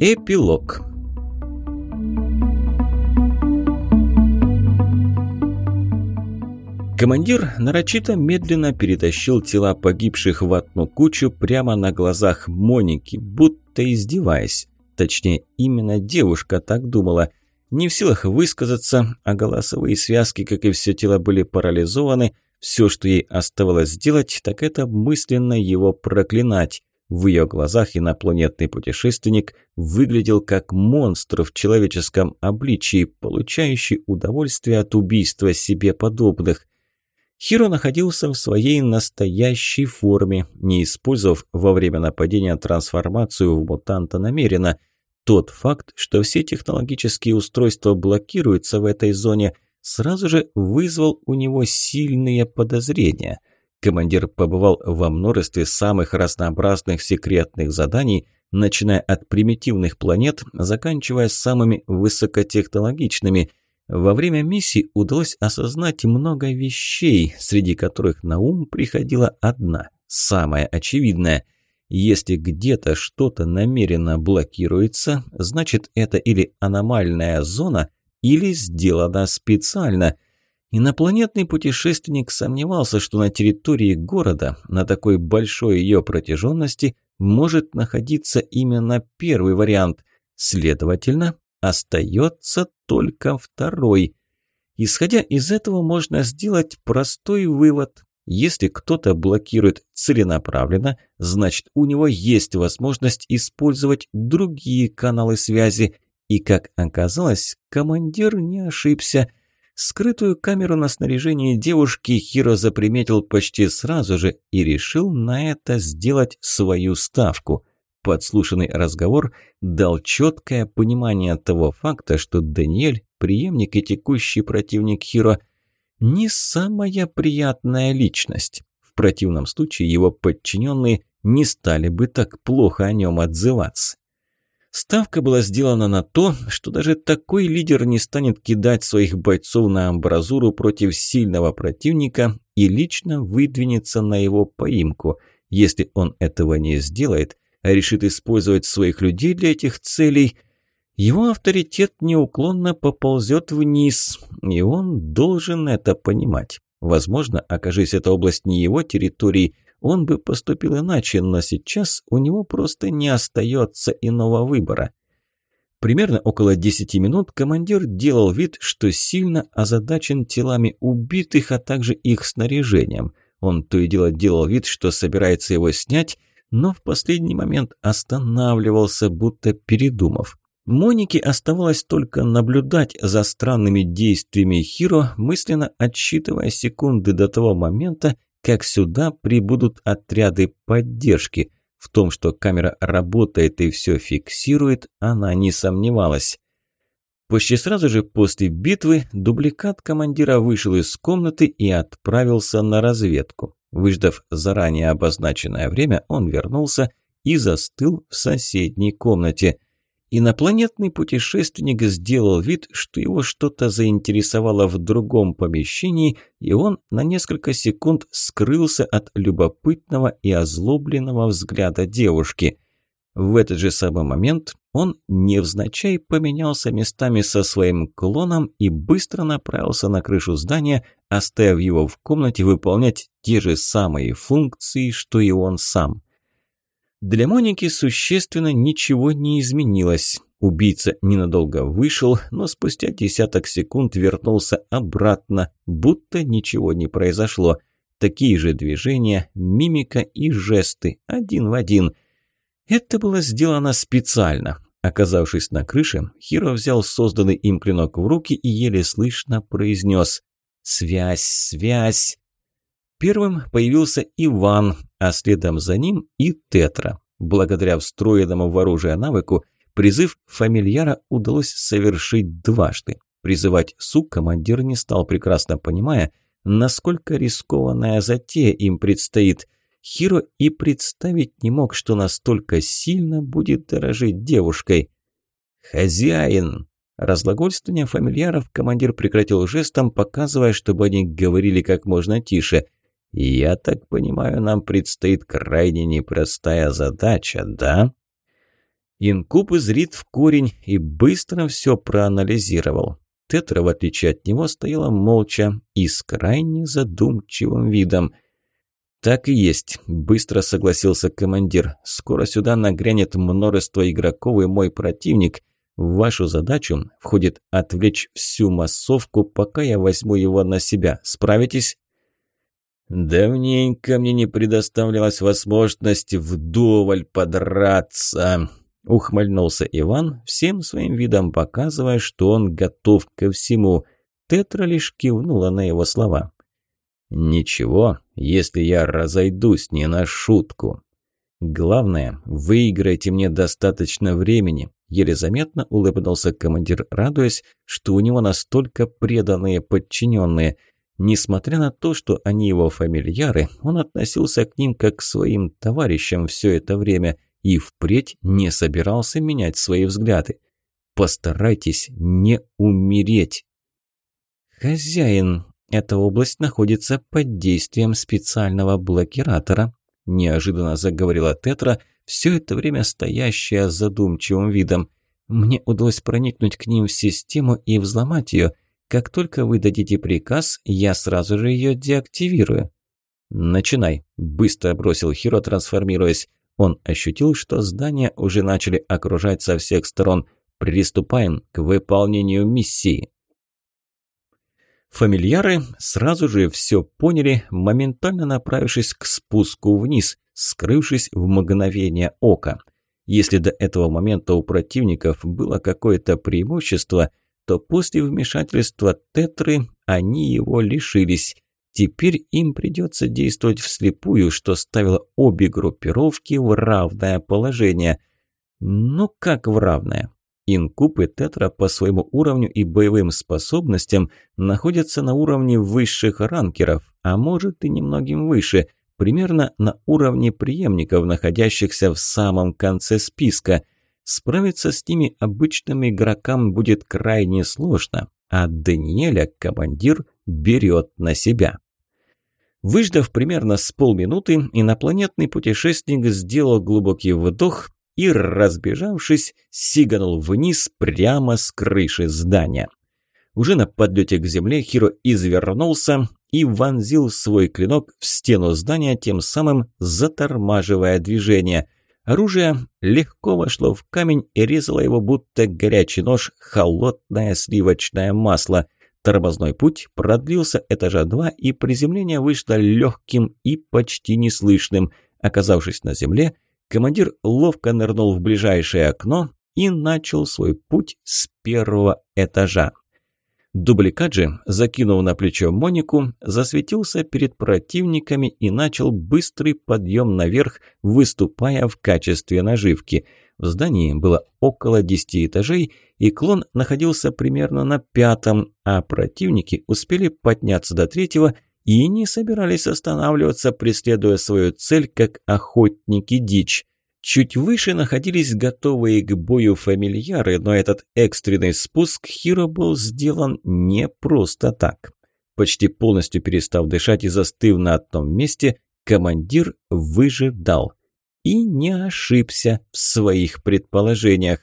Эпилог Командир нарочито медленно перетащил тела погибших в одну кучу прямо на глазах Моники, будто издеваясь. Точнее, именно девушка так думала. Не в силах высказаться, а голосовые связки, как и все тело, были парализованы. Все, что ей оставалось сделать, так это мысленно его проклинать. В ее глазах инопланетный путешественник выглядел как монстр в человеческом обличии, получающий удовольствие от убийства себе подобных. Хиро находился в своей настоящей форме, не использовав во время нападения трансформацию в мутанта намеренно. Тот факт, что все технологические устройства блокируются в этой зоне, сразу же вызвал у него сильные подозрения – Командир побывал во множестве самых разнообразных секретных заданий, начиная от примитивных планет, заканчивая самыми высокотехнологичными. Во время миссии удалось осознать много вещей, среди которых на ум приходила одна, самая очевидная. Если где-то что-то намеренно блокируется, значит это или аномальная зона, или сделано специально – Инопланетный путешественник сомневался, что на территории города, на такой большой ее протяженности, может находиться именно первый вариант. Следовательно, остается только второй. Исходя из этого, можно сделать простой вывод. Если кто-то блокирует целенаправленно, значит у него есть возможность использовать другие каналы связи. И, как оказалось, командир не ошибся – Скрытую камеру на снаряжении девушки Хиро заприметил почти сразу же и решил на это сделать свою ставку. Подслушанный разговор дал четкое понимание того факта, что Даниэль, преемник и текущий противник Хиро, не самая приятная личность. В противном случае его подчиненные не стали бы так плохо о нем отзываться. Ставка была сделана на то, что даже такой лидер не станет кидать своих бойцов на амбразуру против сильного противника и лично выдвинется на его поимку. Если он этого не сделает, а решит использовать своих людей для этих целей, его авторитет неуклонно поползет вниз, и он должен это понимать. Возможно, окажись эта область не его территорией, он бы поступил иначе, но сейчас у него просто не остается иного выбора. Примерно около 10 минут командир делал вид, что сильно озадачен телами убитых, а также их снаряжением. Он то и дело делал вид, что собирается его снять, но в последний момент останавливался, будто передумав. Монике оставалось только наблюдать за странными действиями Хиро, мысленно отсчитывая секунды до того момента, как сюда прибудут отряды поддержки. В том, что камера работает и все фиксирует, она не сомневалась. Почти сразу же после битвы дубликат командира вышел из комнаты и отправился на разведку. Выждав заранее обозначенное время, он вернулся и застыл в соседней комнате – Инопланетный путешественник сделал вид, что его что-то заинтересовало в другом помещении, и он на несколько секунд скрылся от любопытного и озлобленного взгляда девушки. В этот же самый момент он невзначай поменялся местами со своим клоном и быстро направился на крышу здания, оставив его в комнате выполнять те же самые функции, что и он сам. Для Моники существенно ничего не изменилось. Убийца ненадолго вышел, но спустя десяток секунд вернулся обратно, будто ничего не произошло. Такие же движения, мимика и жесты, один в один. Это было сделано специально. Оказавшись на крыше, Хиро взял созданный им клинок в руки и еле слышно произнес «Связь, связь!». Первым появился Иван, а следом за ним и Тетра. Благодаря встроенному в оружие навыку, призыв фамильяра удалось совершить дважды. Призывать Су командир не стал, прекрасно понимая, насколько рискованная затея им предстоит. Хиро и представить не мог, что настолько сильно будет дорожить девушкой. «Хозяин!» Разглагольствование фамильяров командир прекратил жестом, показывая, чтобы они говорили как можно тише – «Я так понимаю, нам предстоит крайне непростая задача, да?» Инкуб изрит в корень и быстро все проанализировал. Тетра, в отличие от него, стояла молча и с крайне задумчивым видом. «Так и есть», – быстро согласился командир. «Скоро сюда нагрянет множество игроков и мой противник. В вашу задачу входит отвлечь всю массовку, пока я возьму его на себя. Справитесь?» «Давненько мне не предоставлялась возможность вдоволь подраться», – ухмыльнулся Иван, всем своим видом показывая, что он готов ко всему. Тетра лишь кивнула на его слова. «Ничего, если я разойдусь не на шутку. Главное, выиграйте мне достаточно времени», – еле заметно улыбнулся командир, радуясь, что у него настолько преданные подчиненные – Несмотря на то, что они его фамильяры, он относился к ним как к своим товарищам все это время и впредь не собирался менять свои взгляды. Постарайтесь не умереть. Хозяин, эта область находится под действием специального блокиратора, неожиданно заговорила Тетра, все это время стоящая задумчивым видом. Мне удалось проникнуть к ним в систему и взломать ее – как только вы дадите приказ, я сразу же ее деактивирую». «Начинай», – быстро бросил Хиро, трансформируясь. Он ощутил, что здания уже начали окружать со всех сторон. «Приступаем к выполнению миссии». Фамильяры сразу же все поняли, моментально направившись к спуску вниз, скрывшись в мгновение ока. Если до этого момента у противников было какое-то преимущество – то после вмешательства Тетры они его лишились. Теперь им придется действовать вслепую, что ставило обе группировки в равное положение. Ну как в равное? Инкуб и Тетра по своему уровню и боевым способностям находятся на уровне высших ранкеров, а может и немногим выше, примерно на уровне преемников, находящихся в самом конце списка – Справиться с ними обычным игрокам будет крайне сложно, а Даниэля командир берет на себя. Выждав примерно с полминуты, инопланетный путешественник сделал глубокий вдох и, разбежавшись, сиганул вниз прямо с крыши здания. Уже на подлете к земле Хиро извернулся и вонзил свой клинок в стену здания, тем самым затормаживая движение – Оружие легко вошло в камень и резало его, будто горячий нож, холодное сливочное масло. Тормозной путь продлился этажа два, и приземление вышло легким и почти неслышным. Оказавшись на земле, командир ловко нырнул в ближайшее окно и начал свой путь с первого этажа. Дубликат же, закинув на плечо Монику, засветился перед противниками и начал быстрый подъем наверх, выступая в качестве наживки. В здании было около десяти этажей, и клон находился примерно на пятом, а противники успели подняться до третьего и не собирались останавливаться, преследуя свою цель, как охотники дичь. Чуть выше находились готовые к бою фамильяры, но этот экстренный спуск Хиро был сделан не просто так. Почти полностью перестав дышать и застыв на одном месте, командир выжидал. И не ошибся в своих предположениях.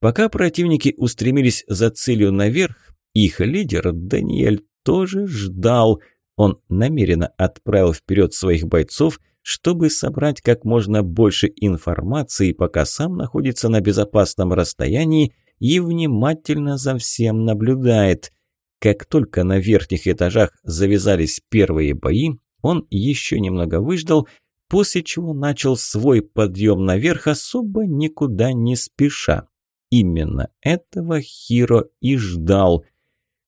Пока противники устремились за целью наверх, их лидер Даниэль тоже ждал. Он намеренно отправил вперед своих бойцов – чтобы собрать как можно больше информации, пока сам находится на безопасном расстоянии и внимательно за всем наблюдает. Как только на верхних этажах завязались первые бои, он еще немного выждал, после чего начал свой подъем наверх особо никуда не спеша. Именно этого Хиро и ждал.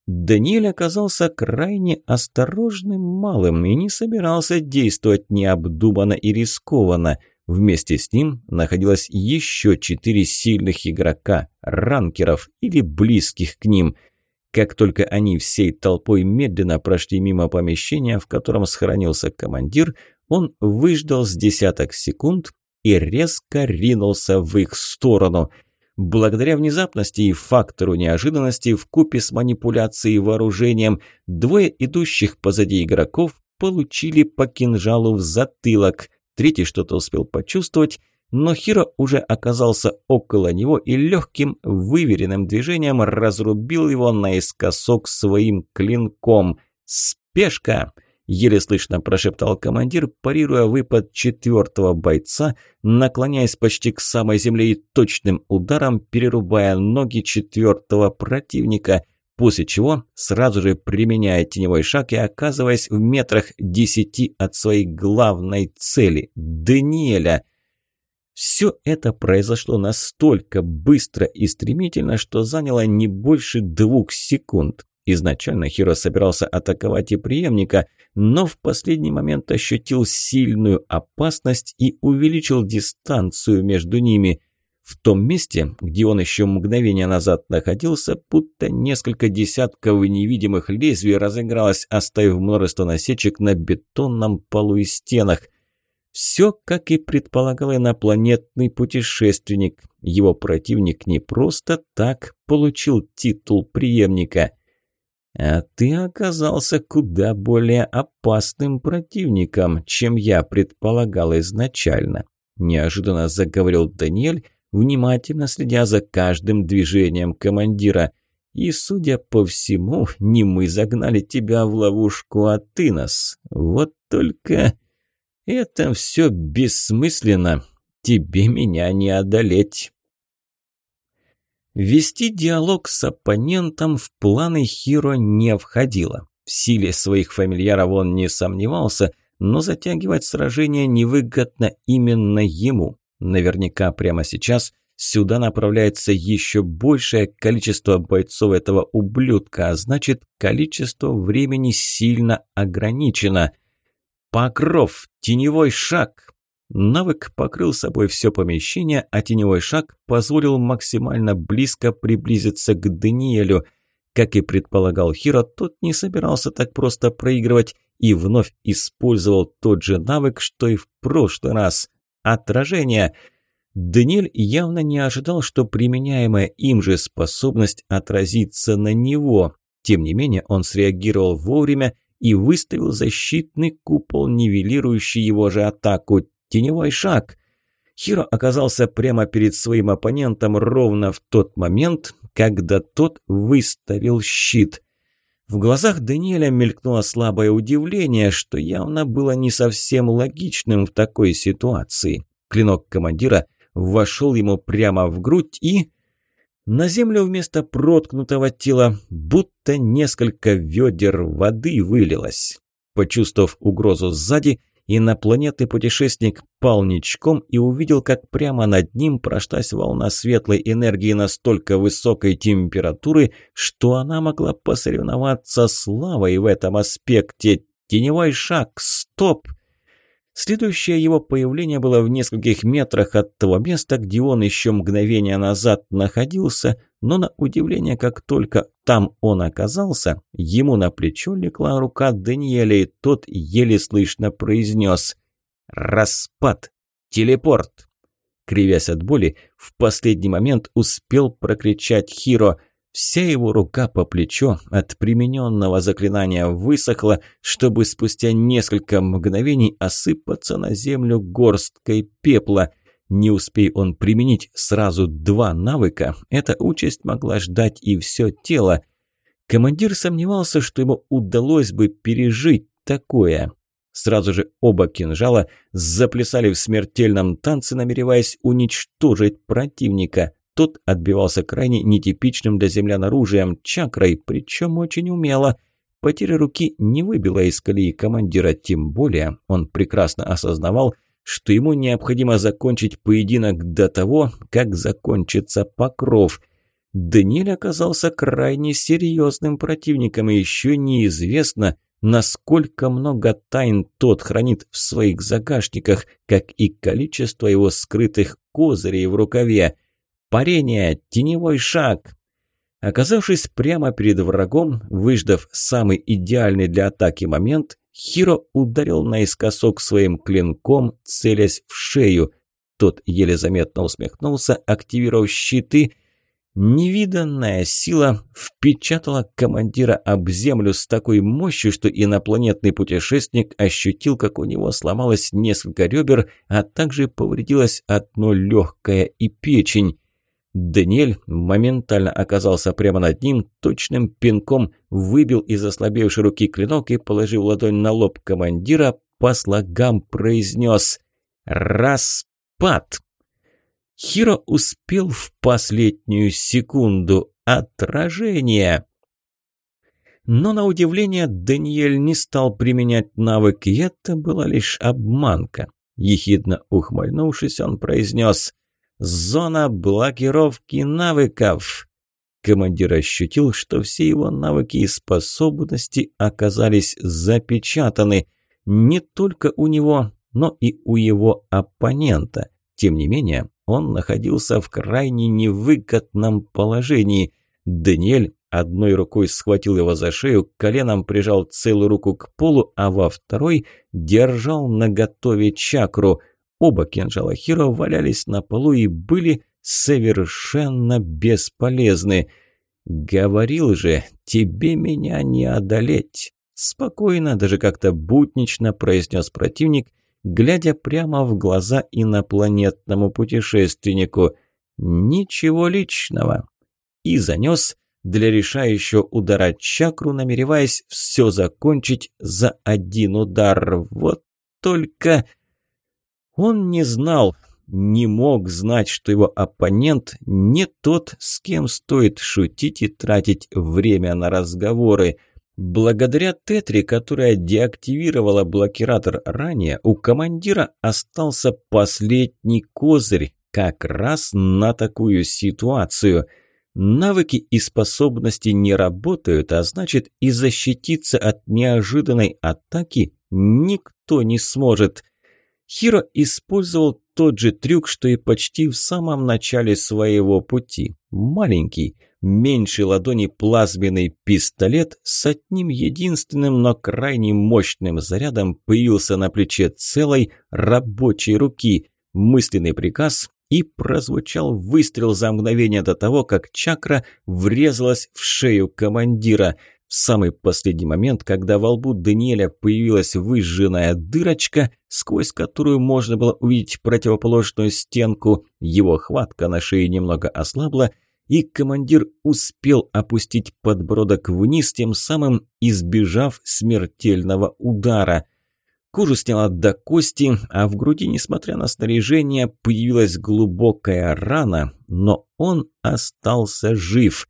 Даниэль оказался крайне осторожным малым и не собирался действовать необдуманно и рискованно. Вместе с ним находилось еще четыре сильных игрока, ранкеров или близких к ним. Как только они всей толпой медленно прошли мимо помещения, в котором сохранился командир, он выждал с десяток секунд и резко ринулся в их сторону – Благодаря внезапности и фактору неожиданности в купе с манипуляцией вооружением двое идущих позади игроков получили по кинжалу в затылок. Третий что-то успел почувствовать, но Хиро уже оказался около него и легким выверенным движением разрубил его наискосок своим клинком. «Спешка!» – еле слышно прошептал командир, парируя выпад четвертого бойца, наклоняясь почти к самой земле и точным ударом перерубая ноги четвертого противника – после чего сразу же применяя теневой шаг и оказываясь в метрах десяти от своей главной цели – Даниэля. Все это произошло настолько быстро и стремительно, что заняло не больше двух секунд. Изначально Хиро собирался атаковать и преемника, но в последний момент ощутил сильную опасность и увеличил дистанцию между ними – в том месте, где он еще мгновение назад находился, будто несколько десятков невидимых лезвий разыгралось, оставив множество насечек на бетонном полу и стенах. Все, как и предполагал инопланетный путешественник. Его противник не просто так получил титул преемника. А ты оказался куда более опасным противником, чем я предполагал изначально. Неожиданно заговорил Даниэль, внимательно следя за каждым движением командира. И, судя по всему, не мы загнали тебя в ловушку, а ты нас. Вот только это все бессмысленно. Тебе меня не одолеть. Вести диалог с оппонентом в планы Хиро не входило. В силе своих фамильяров он не сомневался, но затягивать сражение невыгодно именно ему. Наверняка прямо сейчас сюда направляется еще большее количество бойцов этого ублюдка, а значит, количество времени сильно ограничено. Покров, теневой шаг. Навык покрыл собой все помещение, а теневой шаг позволил максимально близко приблизиться к Даниэлю. Как и предполагал Хиро, тот не собирался так просто проигрывать и вновь использовал тот же навык, что и в прошлый раз. Отражение. Даниэль явно не ожидал, что применяемая им же способность отразится на него. Тем не менее, он среагировал вовремя и выставил защитный купол, нивелирующий его же атаку. Теневой шаг. Хиро оказался прямо перед своим оппонентом ровно в тот момент, когда тот выставил щит. В глазах Даниэля мелькнуло слабое удивление, что явно было не совсем логичным в такой ситуации. Клинок командира вошел ему прямо в грудь и... На землю вместо проткнутого тела будто несколько ведер воды вылилось. Почувствовав угрозу сзади, инопланетный путешественник пал ничком и увидел, как прямо над ним прошлась волна светлой энергии настолько высокой температуры, что она могла посоревноваться с лавой в этом аспекте. Теневой шаг, стоп! Следующее его появление было в нескольких метрах от того места, где он еще мгновение назад находился, но на удивление, как только там он оказался, ему на плечо легла рука Даниэля, и тот еле слышно произнес «Распад! Телепорт!» Кривясь от боли, в последний момент успел прокричать Хиро – Вся его рука по плечо от примененного заклинания высохла, чтобы спустя несколько мгновений осыпаться на землю горсткой пепла. Не успей он применить сразу два навыка, эта участь могла ждать и все тело. Командир сомневался, что ему удалось бы пережить такое. Сразу же оба кинжала заплясали в смертельном танце, намереваясь уничтожить противника. Тот отбивался крайне нетипичным для землян оружием чакрой, причем очень умело. Потеря руки не выбила из колеи командира, тем более он прекрасно осознавал, что ему необходимо закончить поединок до того, как закончится покров. Даниэль оказался крайне серьезным противником, и еще неизвестно, насколько много тайн тот хранит в своих загашниках, как и количество его скрытых козырей в рукаве. Парение, теневой шаг. Оказавшись прямо перед врагом, выждав самый идеальный для атаки момент, Хиро ударил наискосок своим клинком, целясь в шею. Тот еле заметно усмехнулся, активировав щиты, Невиданная сила впечатала командира об землю с такой мощью, что инопланетный путешественник ощутил, как у него сломалось несколько ребер, а также повредилось одно легкое и печень. Даниэль моментально оказался прямо над ним, точным пинком выбил из ослабевшей руки клинок и, положив ладонь на лоб командира, по слогам произнес «Распад!». Хиро успел в последнюю секунду. Отражение! Но на удивление Даниэль не стал применять навык, и это была лишь обманка. Ехидно ухмыльнувшись, он произнес «Зона блокировки навыков». Командир ощутил, что все его навыки и способности оказались запечатаны не только у него, но и у его оппонента. Тем не менее, он находился в крайне невыгодном положении. Даниэль одной рукой схватил его за шею, коленом прижал целую руку к полу, а во второй держал наготове чакру. Оба кинжала Хиро валялись на полу и были совершенно бесполезны. «Говорил же, тебе меня не одолеть!» Спокойно, даже как-то буднично произнес противник – глядя прямо в глаза инопланетному путешественнику. «Ничего личного». И занес для решающего удара чакру, намереваясь все закончить за один удар. Вот только он не знал, не мог знать, что его оппонент не тот, с кем стоит шутить и тратить время на разговоры – Благодаря Тетри, которая деактивировала блокиратор ранее, у командира остался последний козырь как раз на такую ситуацию. Навыки и способности не работают, а значит и защититься от неожиданной атаки никто не сможет. Хиро использовал тот же трюк, что и почти в самом начале своего пути. Маленький – меньше ладони плазменный пистолет с одним единственным, но крайне мощным зарядом появился на плече целой рабочей руки. Мысленный приказ и прозвучал выстрел за мгновение до того, как чакра врезалась в шею командира. В самый последний момент, когда во лбу Даниэля появилась выжженная дырочка, сквозь которую можно было увидеть противоположную стенку, его хватка на шее немного ослабла, и командир успел опустить подбородок вниз, тем самым избежав смертельного удара. Кожу сняла до кости, а в груди, несмотря на снаряжение, появилась глубокая рана, но он остался жив.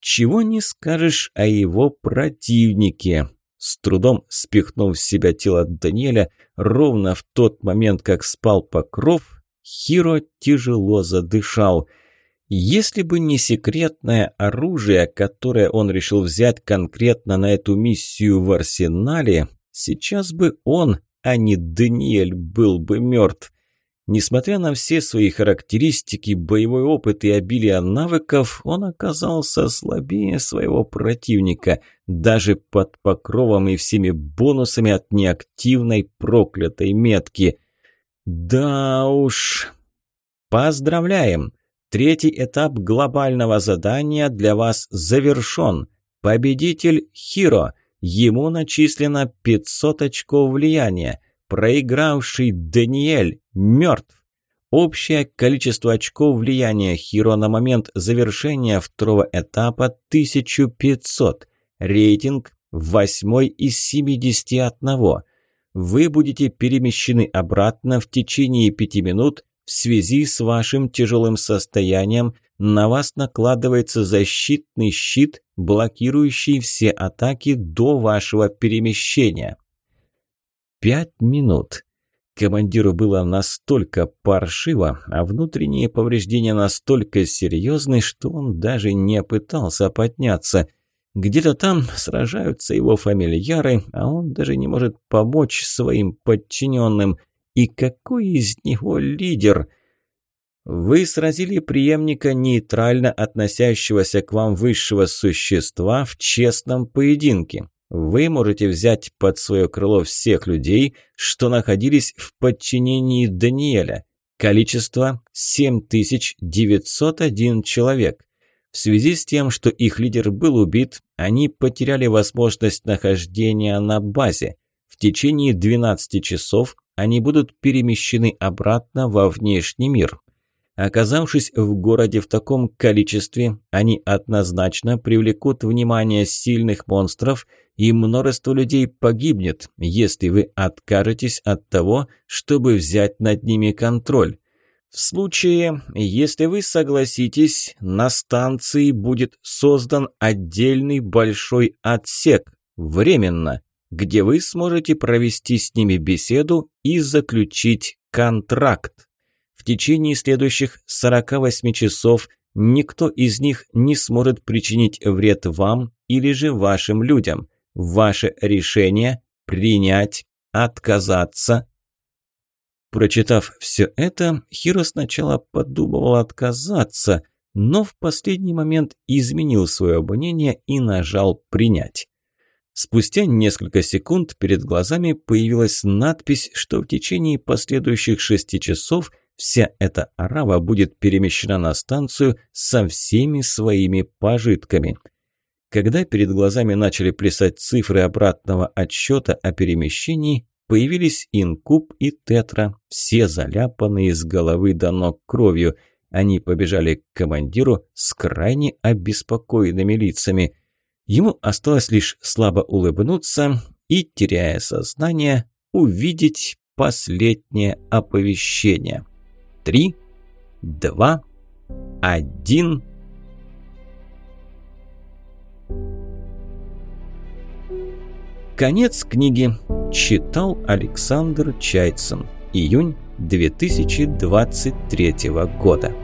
Чего не скажешь о его противнике. С трудом спихнув с себя тело Даниэля, ровно в тот момент, как спал покров, Хиро тяжело задышал – если бы не секретное оружие, которое он решил взять конкретно на эту миссию в арсенале, сейчас бы он, а не Даниэль, был бы мертв. Несмотря на все свои характеристики, боевой опыт и обилие навыков, он оказался слабее своего противника, даже под покровом и всеми бонусами от неактивной проклятой метки. Да уж... Поздравляем! Третий этап глобального задания для вас завершен. Победитель Хиро. Ему начислено 500 очков влияния. Проигравший Даниэль мертв. Общее количество очков влияния Хиро на момент завершения второго этапа 1500. Рейтинг 8 из 71. Вы будете перемещены обратно в течение 5 минут в связи с вашим тяжелым состоянием на вас накладывается защитный щит, блокирующий все атаки до вашего перемещения. Пять минут. Командиру было настолько паршиво, а внутренние повреждения настолько серьезны, что он даже не пытался подняться. Где-то там сражаются его фамильяры, а он даже не может помочь своим подчиненным – и какой из него лидер? Вы сразили преемника нейтрально относящегося к вам высшего существа в честном поединке. Вы можете взять под свое крыло всех людей, что находились в подчинении Даниэля. Количество 7901 человек. В связи с тем, что их лидер был убит, они потеряли возможность нахождения на базе. В течение 12 часов они будут перемещены обратно во внешний мир. Оказавшись в городе в таком количестве, они однозначно привлекут внимание сильных монстров, и множество людей погибнет, если вы откажетесь от того, чтобы взять над ними контроль. В случае, если вы согласитесь, на станции будет создан отдельный большой отсек, временно, где вы сможете провести с ними беседу и заключить контракт. В течение следующих 48 часов никто из них не сможет причинить вред вам или же вашим людям. Ваше решение – принять, отказаться, Прочитав все это, Хиро сначала подумывал отказаться, но в последний момент изменил свое мнение и нажал «принять». Спустя несколько секунд перед глазами появилась надпись, что в течение последующих шести часов вся эта арава будет перемещена на станцию со всеми своими пожитками. Когда перед глазами начали плясать цифры обратного отсчета о перемещении, Появились инкуб и тетра, все заляпанные с головы до ног кровью. Они побежали к командиру с крайне обеспокоенными лицами. Ему осталось лишь слабо улыбнуться и, теряя сознание, увидеть последнее оповещение. Три, два, один. Конец книги. Читал Александр Чайцин. Июнь 2023 года.